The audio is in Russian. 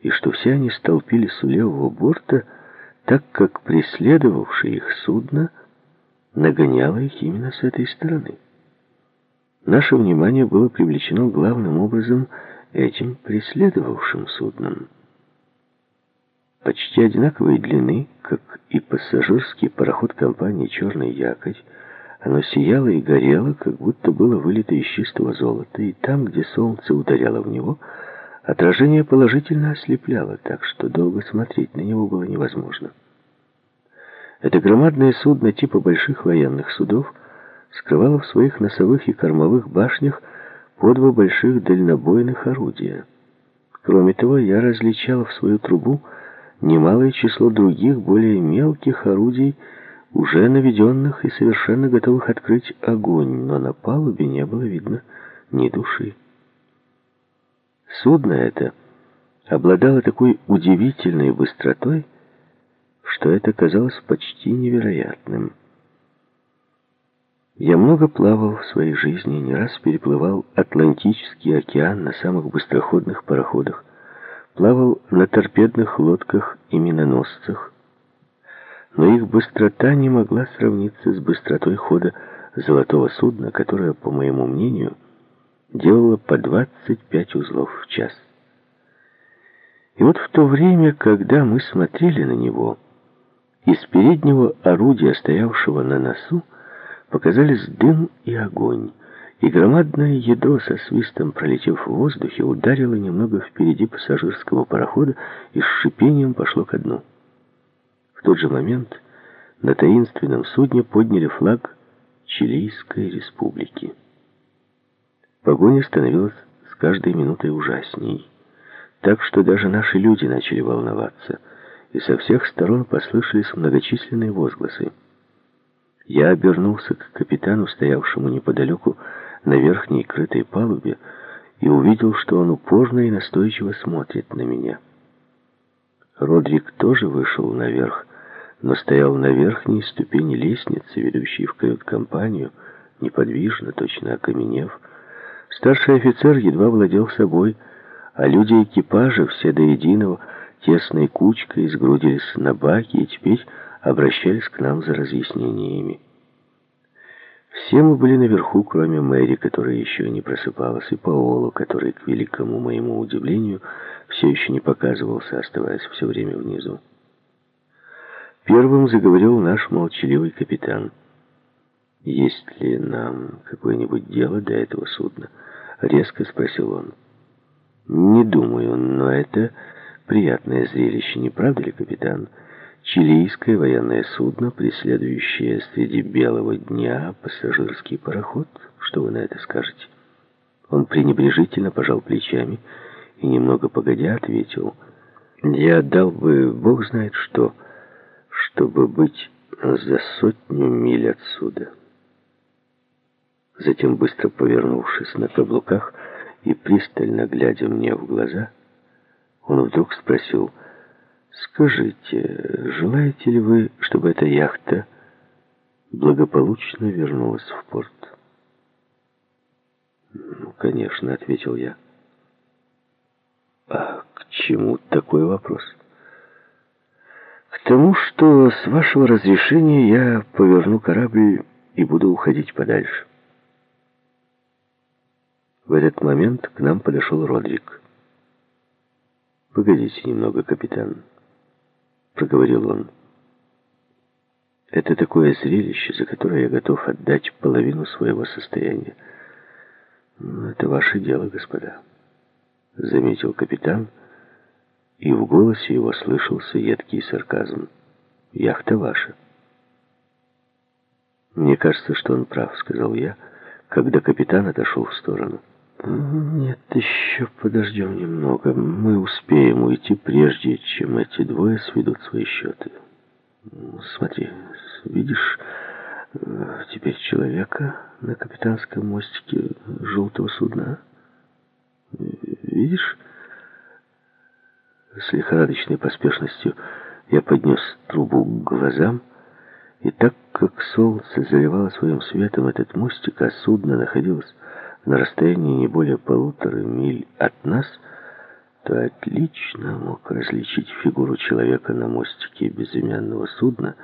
и что все они столпились у левого борта, так как преследовавшее их судно нагоняло их именно с этой стороны. Наше внимание было привлечено главным образом этим преследовавшим судном. Почти одинаковой длины, как и пассажирский пароход компании «Черный якорь», оно сияло и горело, как будто было вылито из чистого золота, и там, где солнце ударяло в него, отражение положительно ослепляло, так что долго смотреть на него было невозможно. Это громадное судно типа больших военных судов скрывало в своих носовых и кормовых башнях по два больших дальнобойных орудия. Кроме того, я различал в свою трубу немалое число других, более мелких орудий, уже наведенных и совершенно готовых открыть огонь, но на палубе не было видно ни души. Судно это обладало такой удивительной быстротой, что это казалось почти невероятным. Я много плавал в своей жизни, не раз переплывал Атлантический океан на самых быстроходных пароходах, плавал на торпедных лодках и миноносцах, но их быстрота не могла сравниться с быстротой хода золотого судна, которое, по моему мнению, делало по 25 узлов в час. И вот в то время, когда мы смотрели на него, из переднего орудия, стоявшего на носу, показались дым и огонь, и громадное ядро со свистом, пролетев в воздухе, ударило немного впереди пассажирского парохода и с шипением пошло ко дну. В тот же момент на таинственном судне подняли флаг Чилийской республики. Погоня становилась с каждой минутой ужасней, так что даже наши люди начали волноваться, и со всех сторон послышались многочисленные возгласы. Я обернулся к капитану, стоявшему неподалеку на верхней крытой палубе, и увидел, что он упорно и настойчиво смотрит на меня. Родрик тоже вышел наверх, но стоял на верхней ступени лестницы, ведущей в кают-компанию, неподвижно, точно окаменев. Старший офицер едва владел собой, а люди экипажа, все до единого, тесной кучкой сгрудились на баке и теперь обращались к нам за разъяснениями. Все мы были наверху, кроме Мэри, которая еще не просыпалась, и Паоло, который, к великому моему удивлению, все еще не показывался, оставаясь все время внизу. Первым заговорил наш молчаливый капитан. «Есть ли нам какое-нибудь дело до этого судна?» — резко спросил он. «Не думаю, но это приятное зрелище, не правда ли, капитан? Чилийское военное судно, преследующее среди белого дня пассажирский пароход. Что вы на это скажете?» Он пренебрежительно пожал плечами и, немного погодя, ответил. «Я отдал бы, бог знает что» чтобы быть за сотню миль отсюда. Затем, быстро повернувшись на каблуках и пристально глядя мне в глаза, он вдруг спросил, «Скажите, желаете ли вы, чтобы эта яхта благополучно вернулась в порт?» «Ну, конечно», — ответил я. «А к чему такой вопрос?» К тому, что с вашего разрешения я поверну корабль и буду уходить подальше. В этот момент к нам подошел Родрик. «Погодите немного, капитан», — проговорил он. «Это такое зрелище, за которое я готов отдать половину своего состояния. Это ваше дело, господа», — заметил капитан, — и в голосе его слышался едкий сарказм. «Яхта ваша». «Мне кажется, что он прав», — сказал я, когда капитан отошел в сторону. «Нет, еще подождем немного. Мы успеем уйти, прежде чем эти двое сведут свои счеты. Смотри, видишь э, теперь человека на капитанском мостике желтого судна? Видишь?» С лихорадочной поспешностью я поднес трубу к глазам, и так как солнце заливало своим светом этот мостик, а судно находилось на расстоянии не более полутора миль от нас, то отлично мог различить фигуру человека на мостике безымянного судна